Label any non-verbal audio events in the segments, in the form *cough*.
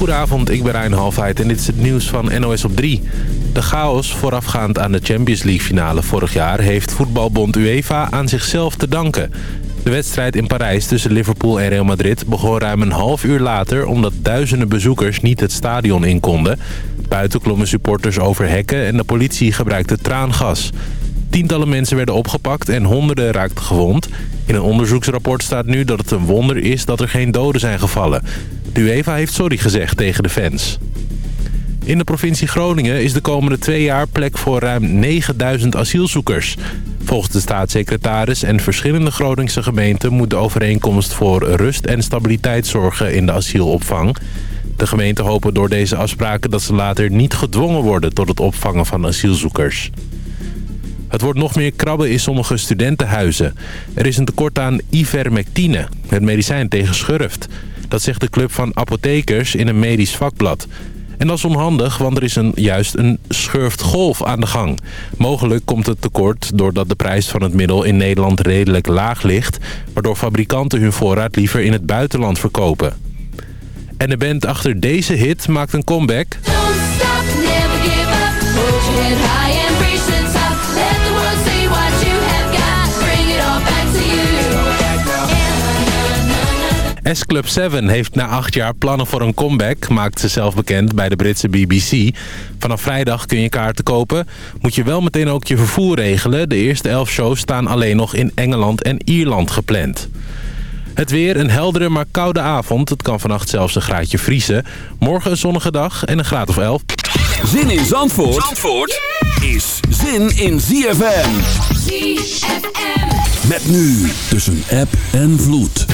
Goedenavond, ik ben Rijn Halfheid en dit is het nieuws van NOS op 3. De chaos voorafgaand aan de Champions League finale vorig jaar... heeft voetbalbond UEFA aan zichzelf te danken. De wedstrijd in Parijs tussen Liverpool en Real Madrid begon ruim een half uur later... omdat duizenden bezoekers niet het stadion in konden. Buiten klommen supporters over hekken en de politie gebruikte traangas. Tientallen mensen werden opgepakt en honderden raakten gewond. In een onderzoeksrapport staat nu dat het een wonder is dat er geen doden zijn gevallen. De UEFA heeft sorry gezegd tegen de fans. In de provincie Groningen is de komende twee jaar plek voor ruim 9000 asielzoekers. Volgens de staatssecretaris en verschillende Groningse gemeenten... moet de overeenkomst voor rust en stabiliteit zorgen in de asielopvang. De gemeenten hopen door deze afspraken dat ze later niet gedwongen worden... tot het opvangen van asielzoekers. Het wordt nog meer krabben in sommige studentenhuizen. Er is een tekort aan ivermectine, het medicijn tegen schurft. Dat zegt de club van apothekers in een medisch vakblad. En dat is onhandig, want er is een, juist een schurftgolf aan de gang. Mogelijk komt het tekort doordat de prijs van het middel in Nederland redelijk laag ligt... waardoor fabrikanten hun voorraad liever in het buitenland verkopen. En de band achter deze hit maakt een comeback... S-Club 7 heeft na acht jaar plannen voor een comeback, maakt ze zelf bekend bij de Britse BBC. Vanaf vrijdag kun je kaarten kopen. Moet je wel meteen ook je vervoer regelen. De eerste elf shows staan alleen nog in Engeland en Ierland gepland. Het weer, een heldere maar koude avond. Het kan vannacht zelfs een graadje vriezen. Morgen een zonnige dag en een graad of 11. Zin in Zandvoort, Zandvoort is zin in ZFM. ZFM. Met nu tussen app en vloed.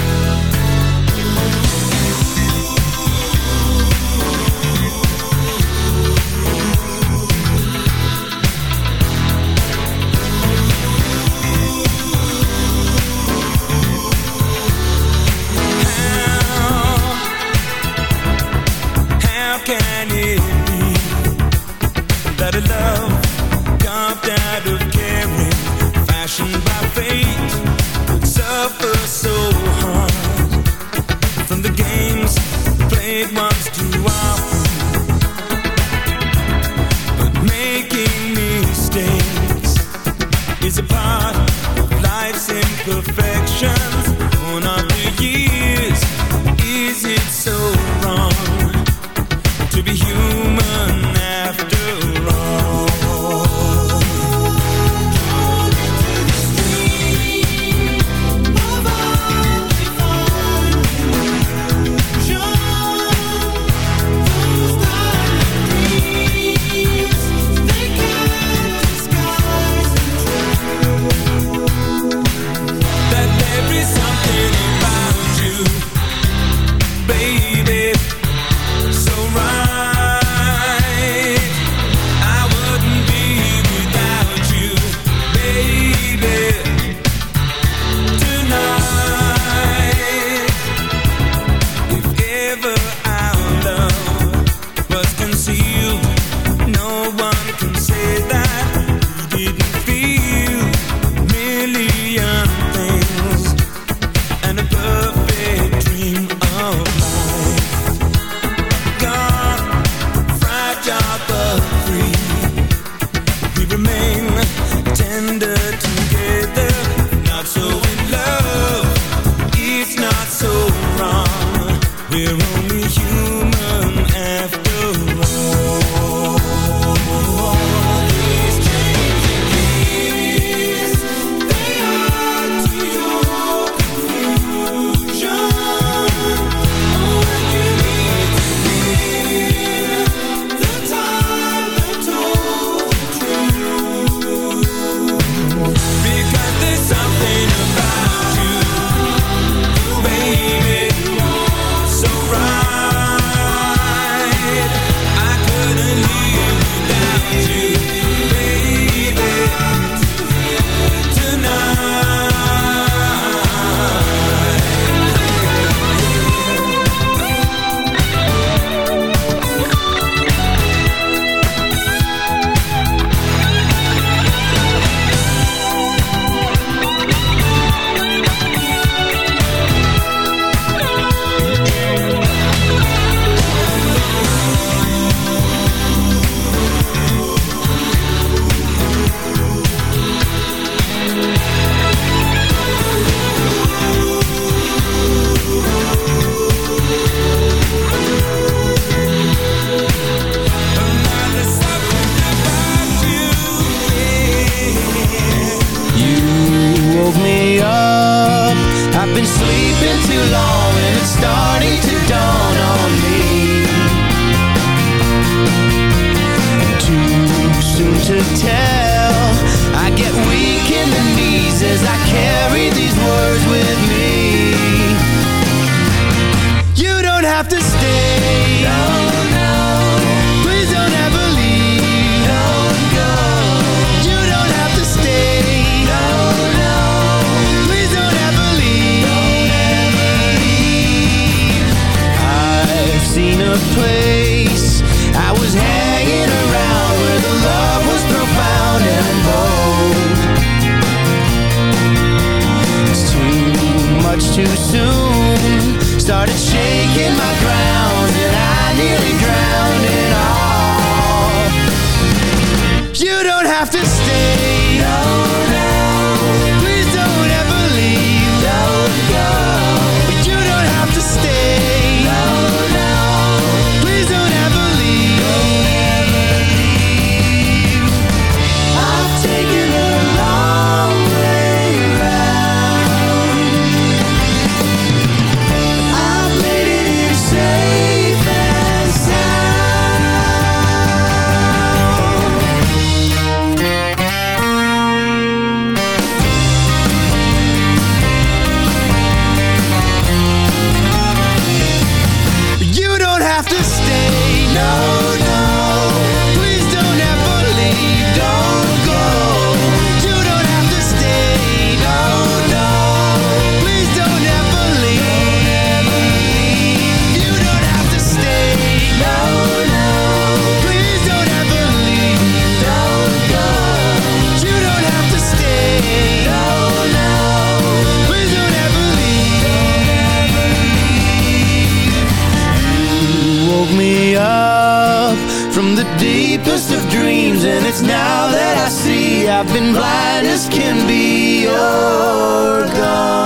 deepest of dreams And it's now that I see. I've been blind as can be. You're gone.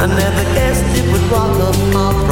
I never guessed it would rock a mop.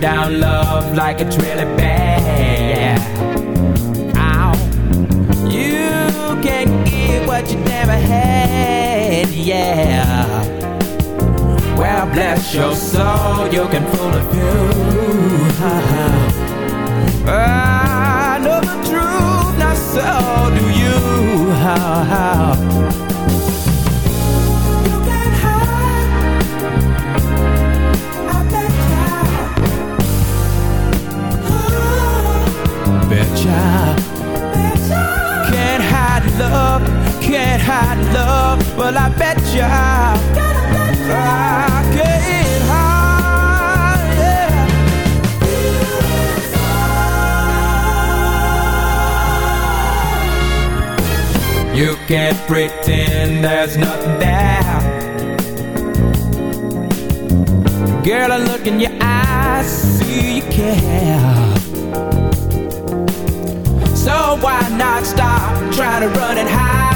down love like a trailer bag. Ow. You can't give what you never had, yeah. Well, bless your soul, you can fool a few. *laughs* I know the truth, not so do you. *laughs* child. Can't hide love, can't hide love. Well, I bet ya I can't hide. Yeah. You can't pretend there's nothing there. Girl, I look in your eyes, see you care. So why not stop trying to run and hide?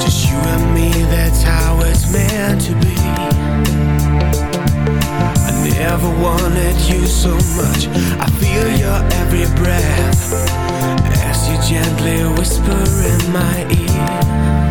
Just you and me, that's how it's meant to be. I never wanted you so much. I feel your every breath as you gently whisper in my ear.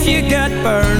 if you got burned.